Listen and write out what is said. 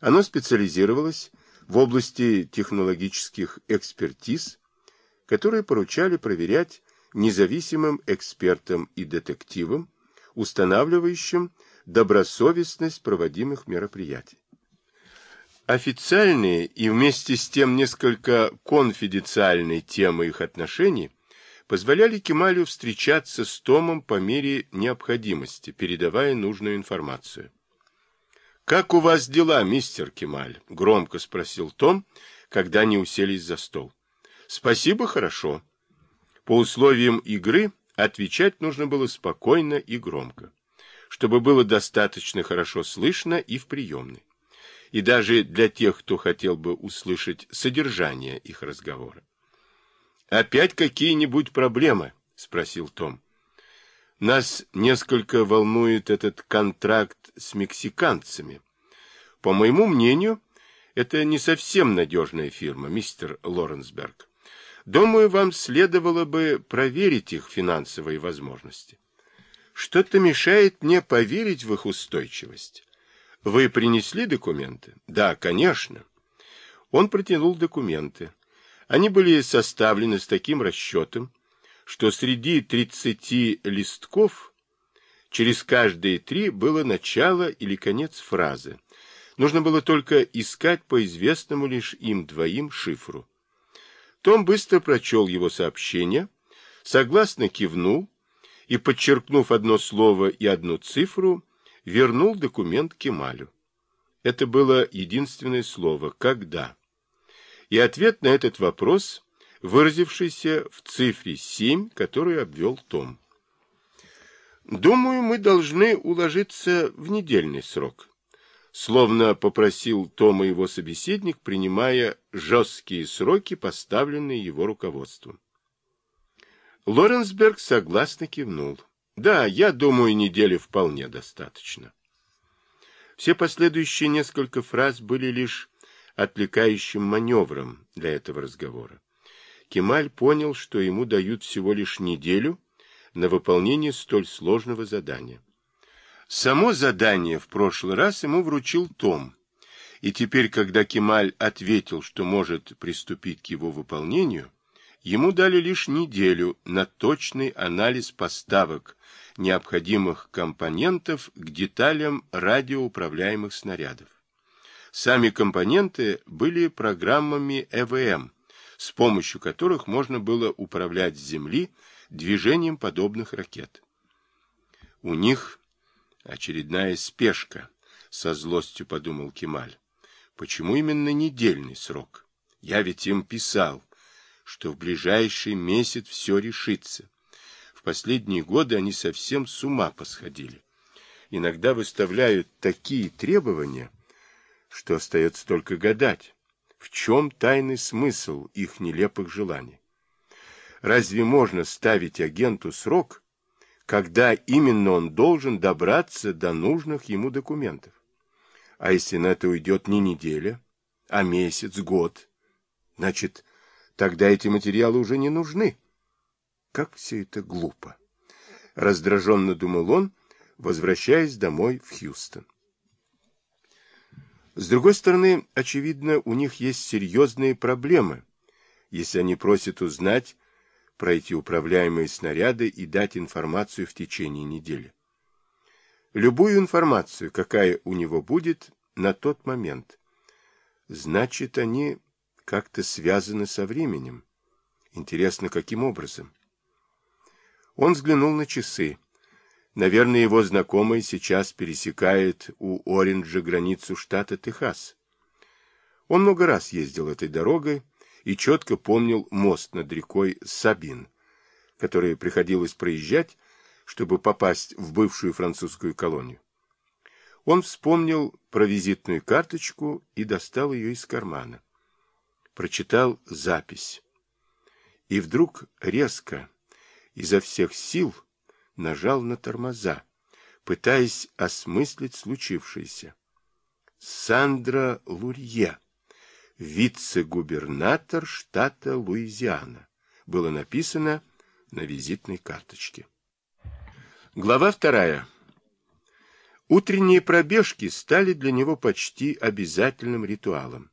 Оно специализировалось в области технологических экспертиз, которые поручали проверять независимым экспертам и детективам, устанавливающим добросовестность проводимых мероприятий. Официальные и вместе с тем несколько конфиденциальные темы их отношений позволяли Кемалю встречаться с Томом по мере необходимости, передавая нужную информацию. «Как у вас дела, мистер Кемаль?» — громко спросил Том, когда они уселись за стол. «Спасибо, хорошо». По условиям игры отвечать нужно было спокойно и громко, чтобы было достаточно хорошо слышно и в приемной, и даже для тех, кто хотел бы услышать содержание их разговора. «Опять какие-нибудь проблемы?» — спросил Том. «Нас несколько волнует этот контракт с мексиканцами. По моему мнению, это не совсем надежная фирма, мистер Лоренсберг. Думаю, вам следовало бы проверить их финансовые возможности. Что-то мешает мне поверить в их устойчивость. Вы принесли документы? Да, конечно. Он протянул документы. Они были составлены с таким расчетом, что среди 30 листков через каждые три было начало или конец фразы. Нужно было только искать по известному лишь им двоим шифру. Том быстро прочел его сообщение, согласно кивнул и, подчеркнув одно слово и одну цифру, вернул документ Кемалю. Это было единственное слово «когда» и ответ на этот вопрос, выразившийся в цифре 7, которую обвел Том. «Думаю, мы должны уложиться в недельный срок», словно попросил Тома его собеседник, принимая жесткие сроки, поставленные его руководством. Лоренсберг согласно кивнул. «Да, я думаю, недели вполне достаточно». Все последующие несколько фраз были лишь отвлекающим маневром для этого разговора. Кемаль понял, что ему дают всего лишь неделю на выполнение столь сложного задания. Само задание в прошлый раз ему вручил Том, и теперь, когда Кемаль ответил, что может приступить к его выполнению, ему дали лишь неделю на точный анализ поставок необходимых компонентов к деталям радиоуправляемых снарядов. Сами компоненты были программами ЭВМ, с помощью которых можно было управлять с Земли движением подобных ракет. У них очередная спешка, со злостью подумал Кемаль. Почему именно недельный срок? Я ведь им писал, что в ближайший месяц все решится. В последние годы они совсем с ума посходили. Иногда выставляют такие требования, что остается только гадать, в чем тайный смысл их нелепых желаний. Разве можно ставить агенту срок, когда именно он должен добраться до нужных ему документов? А если на это уйдет не неделя, а месяц, год, значит, тогда эти материалы уже не нужны. Как все это глупо! Раздраженно думал он, возвращаясь домой в Хьюстон. С другой стороны, очевидно, у них есть серьезные проблемы, если они просят узнать про эти управляемые снаряды и дать информацию в течение недели. Любую информацию, какая у него будет на тот момент. Значит, они как-то связаны со временем. Интересно, каким образом? Он взглянул на часы. Наверное, его знакомый сейчас пересекает у Ориджа границу штата Техас. Он много раз ездил этой дорогой и четко помнил мост над рекой Сабин, который приходилось проезжать, чтобы попасть в бывшую французскую колонию. Он вспомнил про визитную карточку и достал ее из кармана. Прочитал запись. И вдруг резко, изо всех сил, нажал на тормоза, пытаясь осмыслить случившееся. Сандра Лурье, вице-губернатор штата Луизиана, было написано на визитной карточке. Глава вторая. Утренние пробежки стали для него почти обязательным ритуалом.